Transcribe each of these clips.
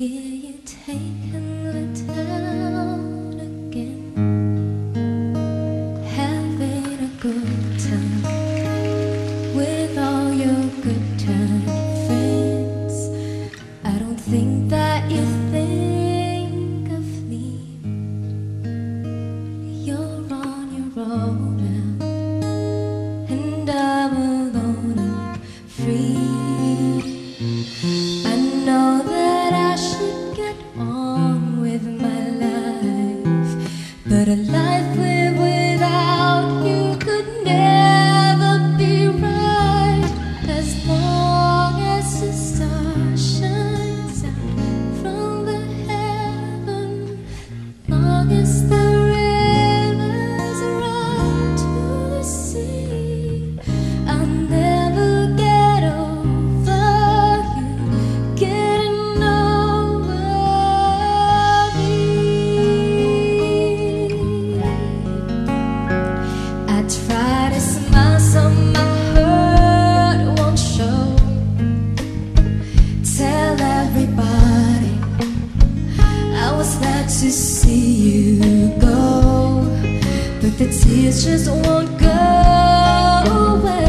You taking again, having a good time with all your good time friends. I don't think that you think of me. You're on your own now, and I'm alone and free. I know that. the tears just won't go away.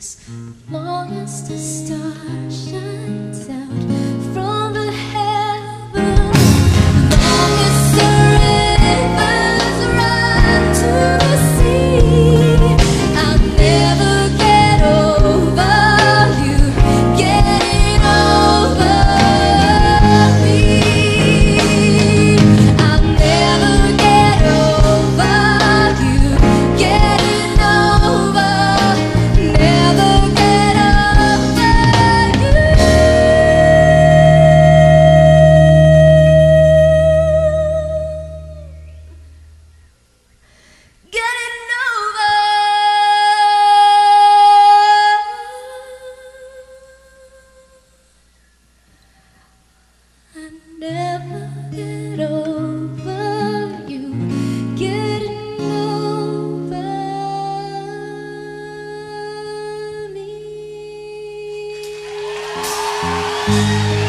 as long as the star shines out. Thank you.